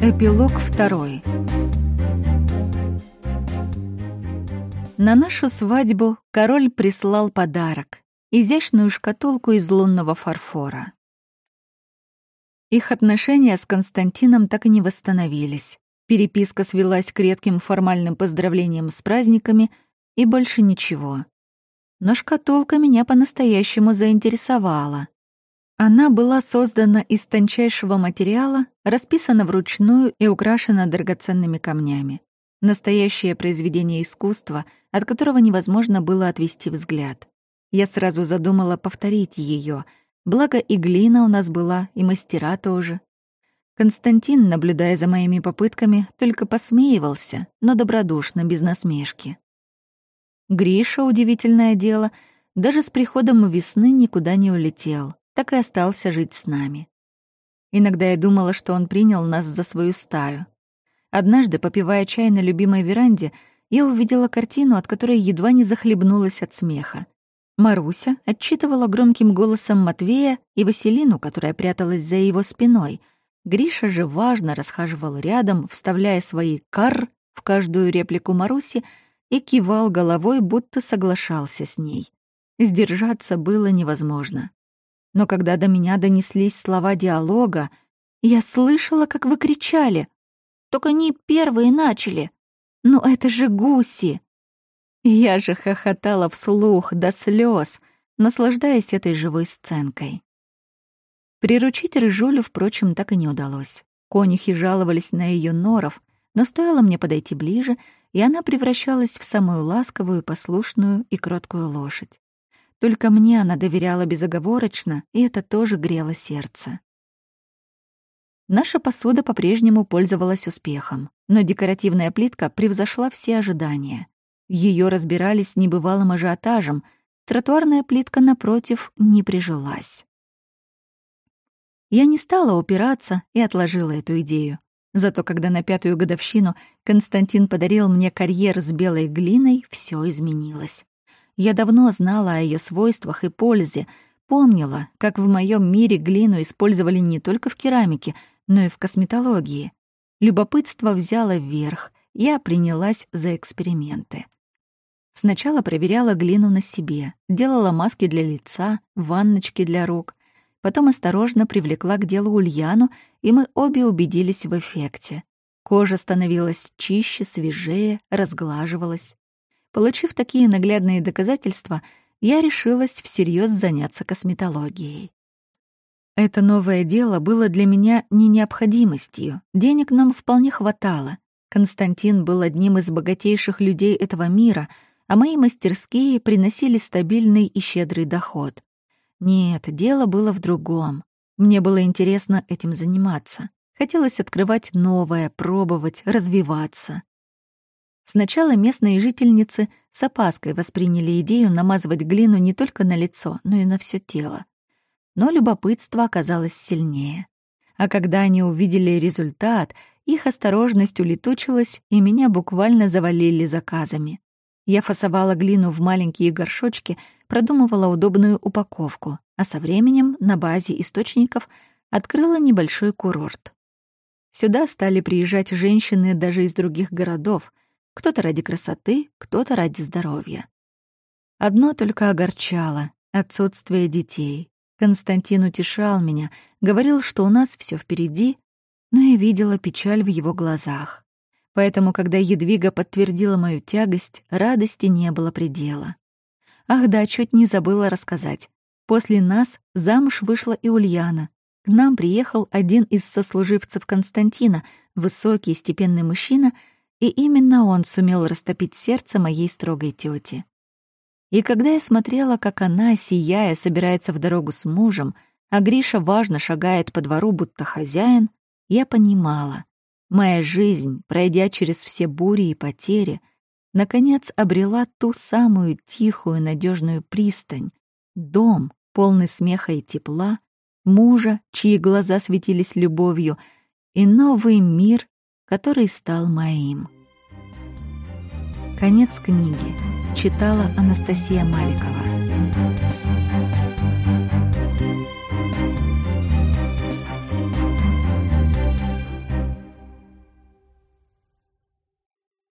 Эпилог второй. На нашу свадьбу король прислал подарок — изящную шкатулку из лунного фарфора. Их отношения с Константином так и не восстановились. Переписка свелась к редким формальным поздравлениям с праздниками и больше ничего. Но шкатулка меня по-настоящему заинтересовала. Она была создана из тончайшего материала, расписана вручную и украшена драгоценными камнями. Настоящее произведение искусства, от которого невозможно было отвести взгляд. Я сразу задумала повторить ее, благо и глина у нас была, и мастера тоже. Константин, наблюдая за моими попытками, только посмеивался, но добродушно, без насмешки. Гриша, удивительное дело, даже с приходом весны никуда не улетел, так и остался жить с нами. Иногда я думала, что он принял нас за свою стаю. Однажды, попивая чай на любимой веранде, я увидела картину, от которой едва не захлебнулась от смеха. Маруся отчитывала громким голосом Матвея и Василину, которая пряталась за его спиной. Гриша же важно расхаживал рядом, вставляя свои «кар» в каждую реплику Маруси и кивал головой, будто соглашался с ней. Сдержаться было невозможно. Но когда до меня донеслись слова диалога, я слышала, как вы кричали только они первые начали. Ну это же гуси. Я же хохотала вслух до слез, наслаждаясь этой живой сценкой. Приручить Рыжулю, впрочем, так и не удалось. Конюхи жаловались на ее норов, но стоило мне подойти ближе, и она превращалась в самую ласковую, послушную и кроткую лошадь. Только мне она доверяла безоговорочно, и это тоже грело сердце. Наша посуда по-прежнему пользовалась успехом, но декоративная плитка превзошла все ожидания. Ее разбирали с небывалым ажиотажем, тротуарная плитка, напротив, не прижилась. Я не стала упираться и отложила эту идею. Зато когда на пятую годовщину Константин подарил мне карьер с белой глиной, все изменилось. Я давно знала о ее свойствах и пользе, помнила, как в моем мире глину использовали не только в керамике, но и в косметологии. Любопытство взяло вверх, я принялась за эксперименты. Сначала проверяла глину на себе, делала маски для лица, ванночки для рук. Потом осторожно привлекла к делу Ульяну, и мы обе убедились в эффекте. Кожа становилась чище, свежее, разглаживалась. Получив такие наглядные доказательства, я решилась всерьез заняться косметологией. Это новое дело было для меня не необходимостью. Денег нам вполне хватало. Константин был одним из богатейших людей этого мира, а мои мастерские приносили стабильный и щедрый доход. Нет, дело было в другом. Мне было интересно этим заниматься. Хотелось открывать новое, пробовать, развиваться. Сначала местные жительницы с опаской восприняли идею намазывать глину не только на лицо, но и на все тело но любопытство оказалось сильнее. А когда они увидели результат, их осторожность улетучилась, и меня буквально завалили заказами. Я фасовала глину в маленькие горшочки, продумывала удобную упаковку, а со временем на базе источников открыла небольшой курорт. Сюда стали приезжать женщины даже из других городов, кто-то ради красоты, кто-то ради здоровья. Одно только огорчало — отсутствие детей. Константин утешал меня, говорил, что у нас все впереди, но я видела печаль в его глазах. Поэтому, когда Едвига подтвердила мою тягость, радости не было предела. Ах да, чуть не забыла рассказать. После нас замуж вышла и Ульяна. К нам приехал один из сослуживцев Константина, высокий степенный мужчина, и именно он сумел растопить сердце моей строгой тети. И когда я смотрела, как она, сияя, собирается в дорогу с мужем, а Гриша важно шагает по двору, будто хозяин, я понимала, моя жизнь, пройдя через все бури и потери, наконец обрела ту самую тихую, надежную пристань, дом, полный смеха и тепла, мужа, чьи глаза светились любовью, и новый мир, который стал моим. Конец книги. Читала Анастасия Маликова.